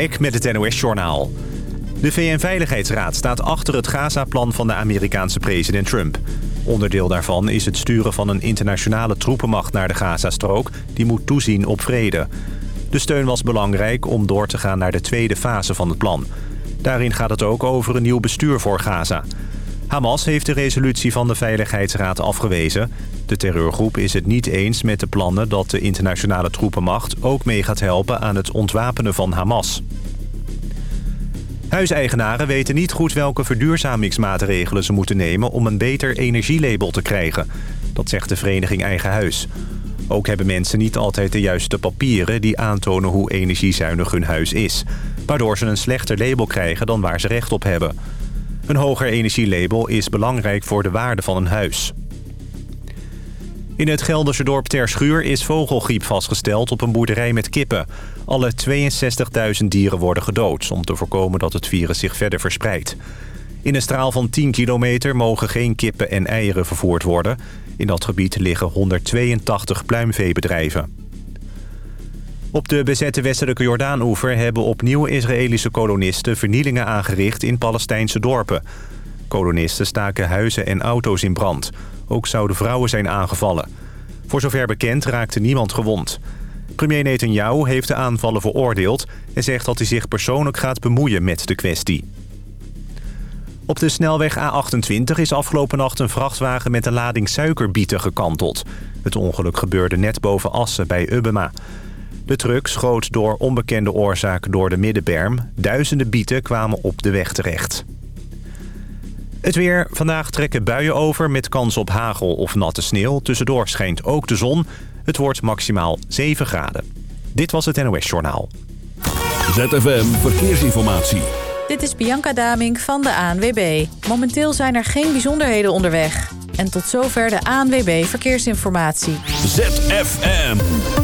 Ik met het NOS-journaal. De VN-veiligheidsraad staat achter het Gaza-plan van de Amerikaanse president Trump. Onderdeel daarvan is het sturen van een internationale troepenmacht naar de Gazastrook... die moet toezien op vrede. De steun was belangrijk om door te gaan naar de tweede fase van het plan. Daarin gaat het ook over een nieuw bestuur voor Gaza. Hamas heeft de resolutie van de Veiligheidsraad afgewezen. De terreurgroep is het niet eens met de plannen dat de internationale troepenmacht... ook mee gaat helpen aan het ontwapenen van Hamas. Huiseigenaren weten niet goed welke verduurzamingsmaatregelen ze moeten nemen... om een beter energielabel te krijgen. Dat zegt de vereniging Eigen Huis. Ook hebben mensen niet altijd de juiste papieren... die aantonen hoe energiezuinig hun huis is. Waardoor ze een slechter label krijgen dan waar ze recht op hebben. Een hoger energielabel is belangrijk voor de waarde van een huis. In het Gelderse dorp Terschuur is vogelgriep vastgesteld op een boerderij met kippen. Alle 62.000 dieren worden gedood om te voorkomen dat het virus zich verder verspreidt. In een straal van 10 kilometer mogen geen kippen en eieren vervoerd worden. In dat gebied liggen 182 pluimveebedrijven. Op de bezette westelijke Jordaan-oever hebben opnieuw Israëlische kolonisten vernielingen aangericht in Palestijnse dorpen. Kolonisten staken huizen en auto's in brand. Ook zouden vrouwen zijn aangevallen. Voor zover bekend raakte niemand gewond. Premier Netanyahu heeft de aanvallen veroordeeld... en zegt dat hij zich persoonlijk gaat bemoeien met de kwestie. Op de snelweg A28 is afgelopen nacht een vrachtwagen met een lading suikerbieten gekanteld. Het ongeluk gebeurde net boven Assen bij Ubbema. De truck schoot door onbekende oorzaak door de middenberm. Duizenden bieten kwamen op de weg terecht. Het weer. Vandaag trekken buien over met kans op hagel of natte sneeuw. Tussendoor schijnt ook de zon. Het wordt maximaal 7 graden. Dit was het NOS Journaal. ZFM Verkeersinformatie. Dit is Bianca Daming van de ANWB. Momenteel zijn er geen bijzonderheden onderweg. En tot zover de ANWB Verkeersinformatie. ZFM.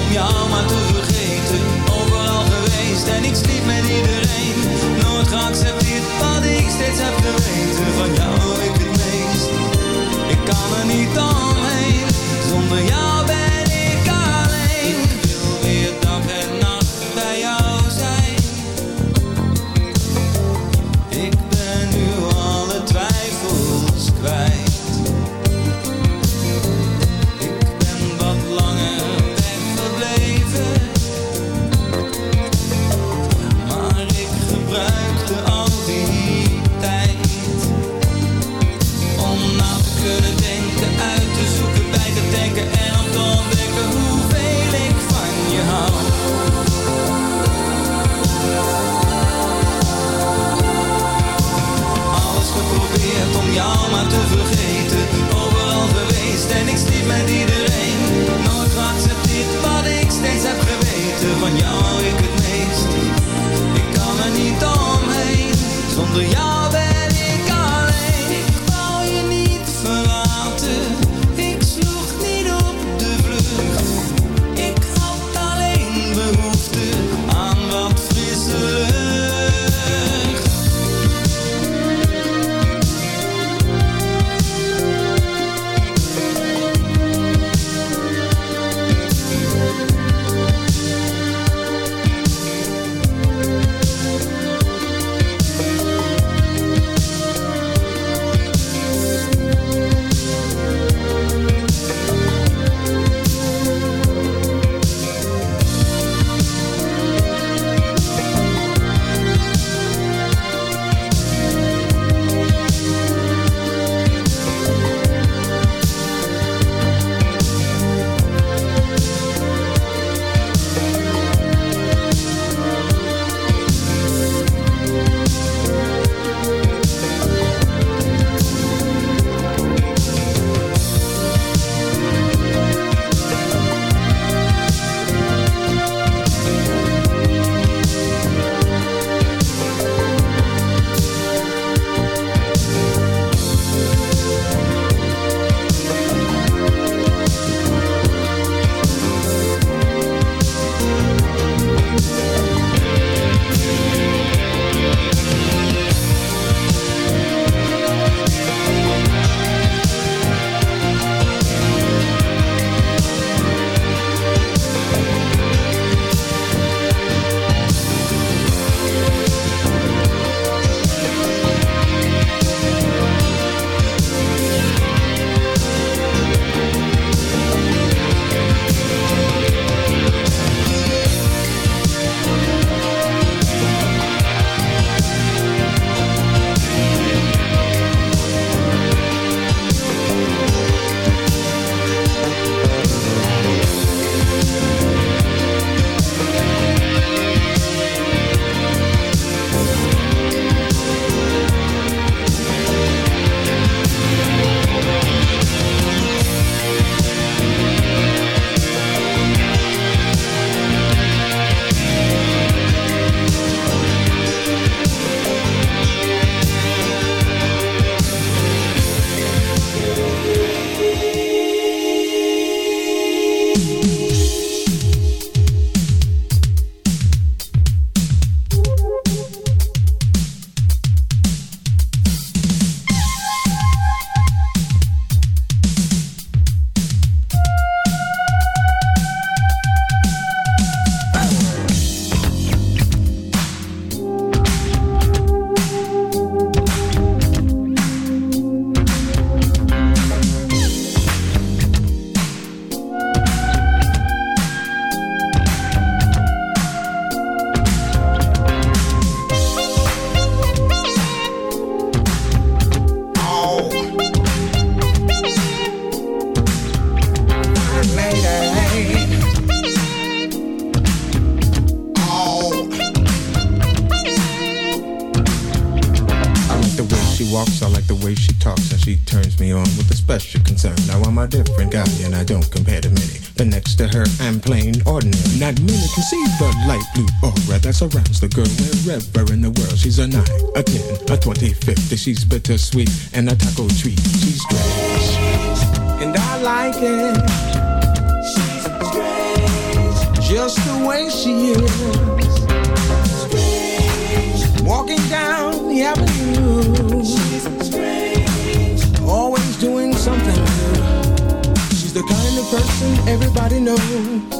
om jou maar te vergeten. Overal geweest en ik sliep met iedereen. Nooit geaccepteerd wat ik steeds heb geweten van jou. Surrounds the girl wherever in the world. She's a 9, a 10, a 20, 50. She's bittersweet and a taco treat. She's strange, and I like it. She's strange, just the way she is. Strange. Walking down the avenue. She's strange. Always doing something new. She's the kind of person everybody knows.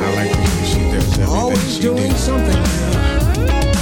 I like the way she does everything Always she doing something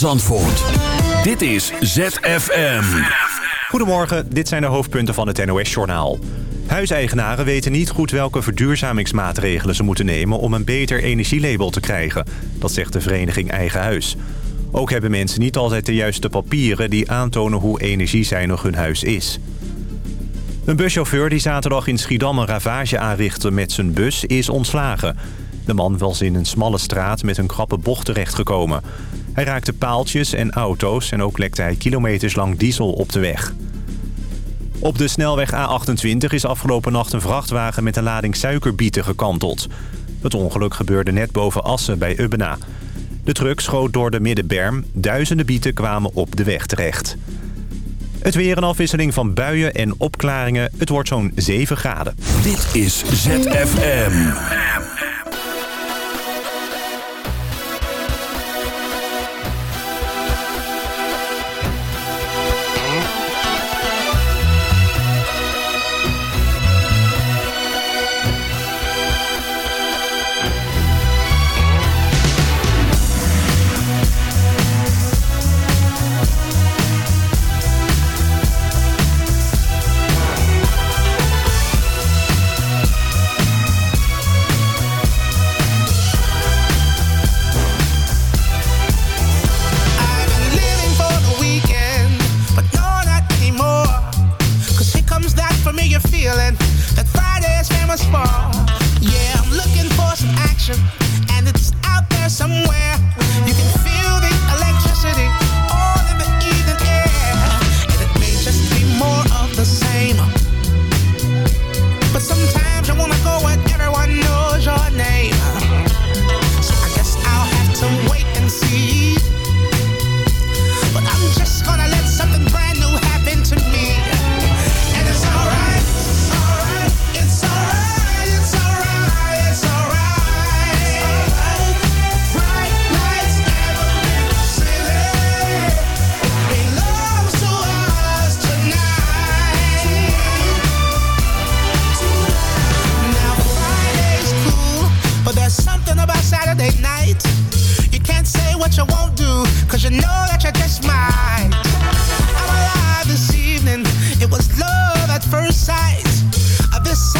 Zandvoort. Dit is ZFM. Goedemorgen, dit zijn de hoofdpunten van het NOS-journaal. Huiseigenaren weten niet goed welke verduurzamingsmaatregelen ze moeten nemen... om een beter energielabel te krijgen. Dat zegt de vereniging Eigen Huis. Ook hebben mensen niet altijd de juiste papieren... die aantonen hoe energiezuinig hun huis is. Een buschauffeur die zaterdag in Schiedam een ravage aanrichtte met zijn bus... is ontslagen. De man was in een smalle straat met een krappe bocht terechtgekomen. Hij raakte paaltjes en auto's en ook lekte hij kilometers lang diesel op de weg. Op de snelweg A28 is afgelopen nacht een vrachtwagen met een lading suikerbieten gekanteld. Het ongeluk gebeurde net boven Assen bij Ubbena. De truck schoot door de middenberm. Duizenden bieten kwamen op de weg terecht. Het weer een afwisseling van buien en opklaringen. Het wordt zo'n 7 graden. Dit is ZFM. the same.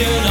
you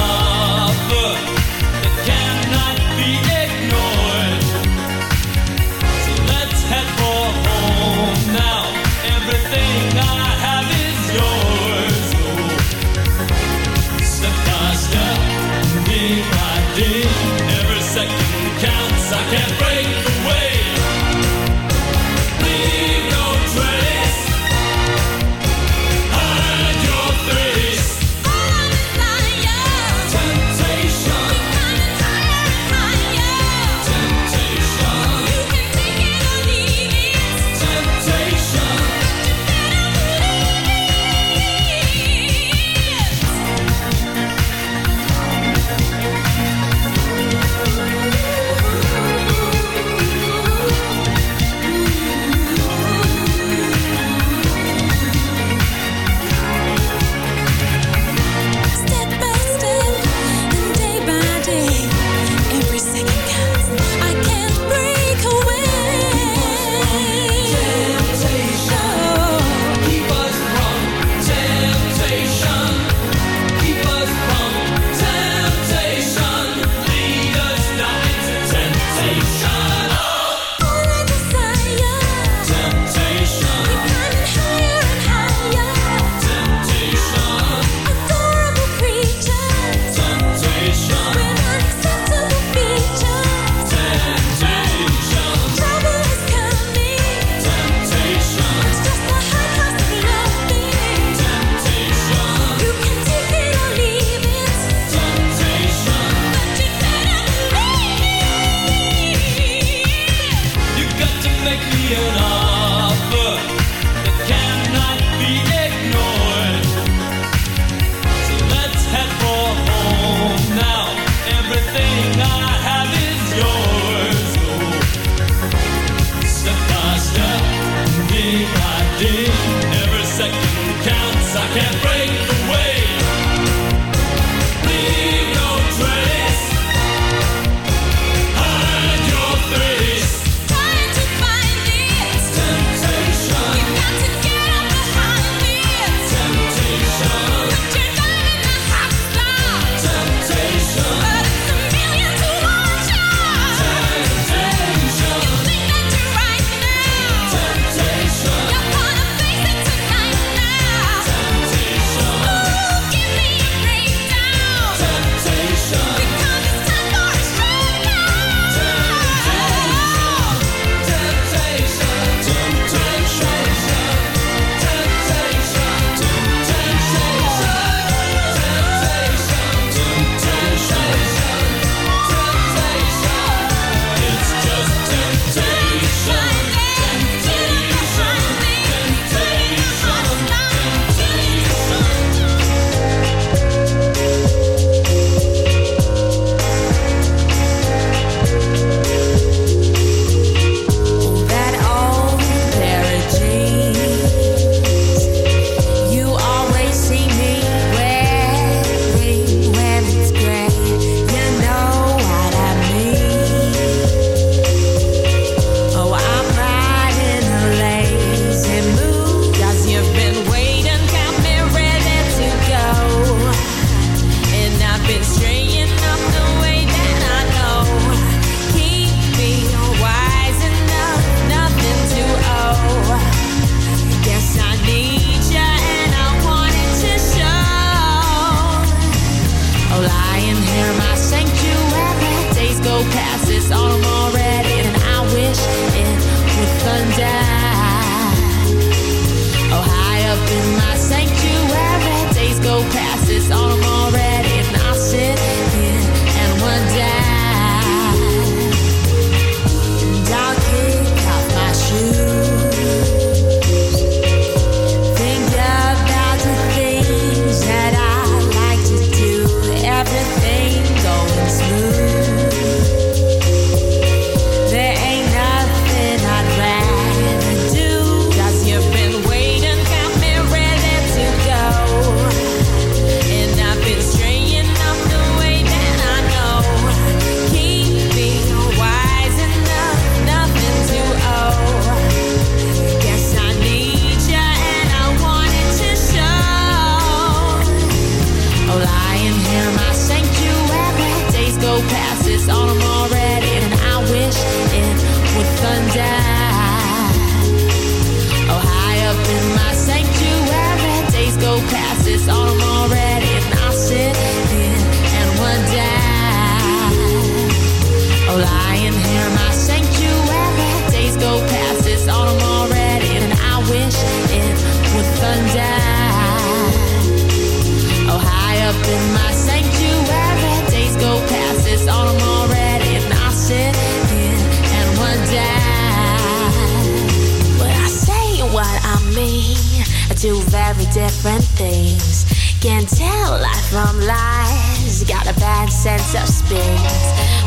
do very different things. Can't tell life from lies, got a bad sense of spins.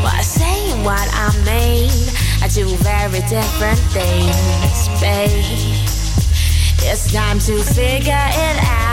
While well, saying what I mean, I do very different things, babe. It's time to figure it out.